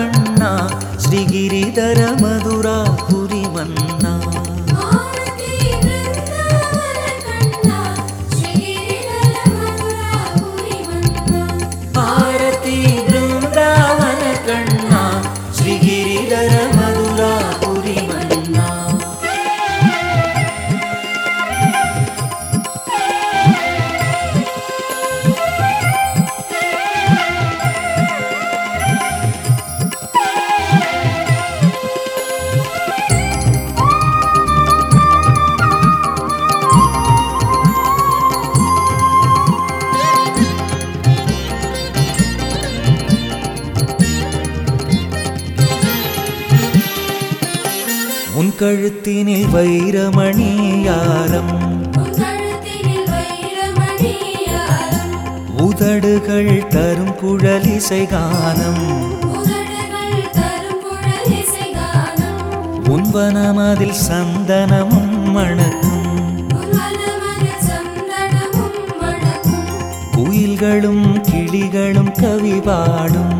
ಕಣ್ಣ ಶ್ರೀಗಿರಿಧರ ಮಧುರ ಹುರಿವನ್ನ கழுத்தினில் வைரமணியாரம் உதடுகள் தரும் குழலிசை கானம். உதடுகள் தரும் குழலிசை கானம். உன் வனமதில் சந்தனமும் மணக்கும். உன் வனமதில் சந்தனமும் மணக்கும். குயில்களும் கிளிகளும் கவி பாடும்.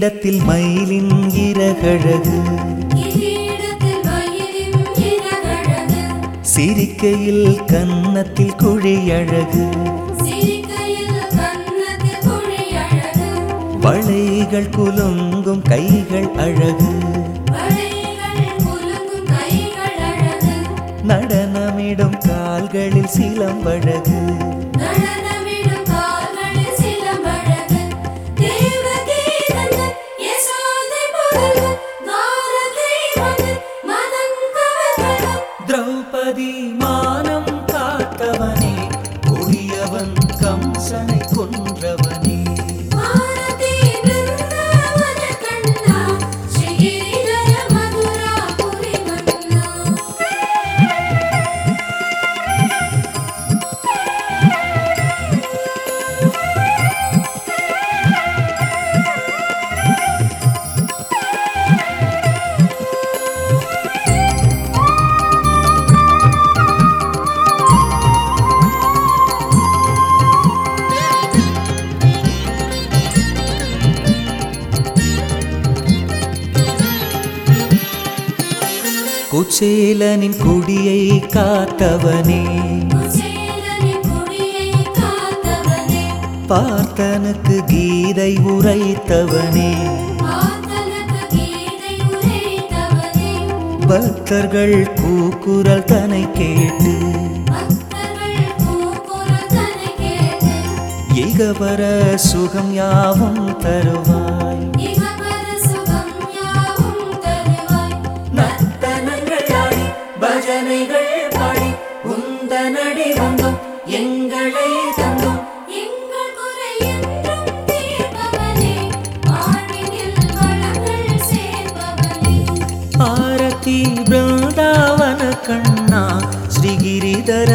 கிரீடத்தில் மயிலின் இறகழகு சிரிக்கையில் கன்னத்தில் குழியழகு. வளைகள் குலுங்கும் கைகள் அழகு வளைகள் குலுங்கும் கைகள் அழகு. நடனமிடும் கால்களில் சிலம்பழகு. Some sunny. குச்சேலனின் குடியை காத்தவனே. பார்த்தனுக்கு கீதை உரைத்தவனே. பக்தர்கள் கூக்குரல் தனை கேட்டு. பக்தர்கள் சுகம் யாவும் தருவான் பஜனைகள் பாடி உந்தனடி வந்தோம் எங்களை தந்தோம். எங்கள் குறை என்றும் தீர்ப்பவனே வாழ்வினில் வளங்கள் சேர்ப்பவனே. ஆரதி பிருந்தாவன கண்ணா ஸ்ரீகிரிதர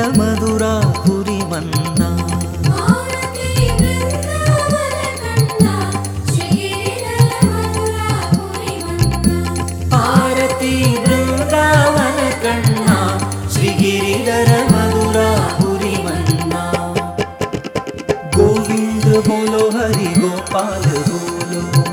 गोपाल बोलो